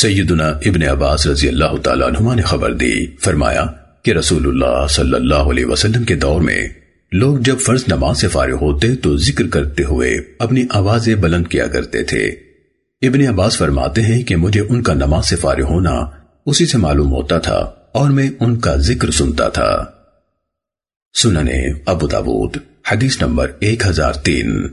سیدنا ابن عباس رضی اللہ تعالیٰ عنہ نے خبر دی، فرمایا کہ رسول اللہ صلی اللہ علیہ وسلم کے دور میں لوگ جب فرض نماز سے فارغ ہوتے تو ذکر کرتے ہوئے اپنی آوازیں بلند کیا کرتے تھے۔ ابن عباس فرماتے ہیں کہ مجھے ان کا نماز سے فارغ ہونا اسی سے معلوم ہوتا تھا اور میں ان کا ذکر سنتا تھا۔ سننے ابو داود، حدیث نمبر ایک ہزار تین۔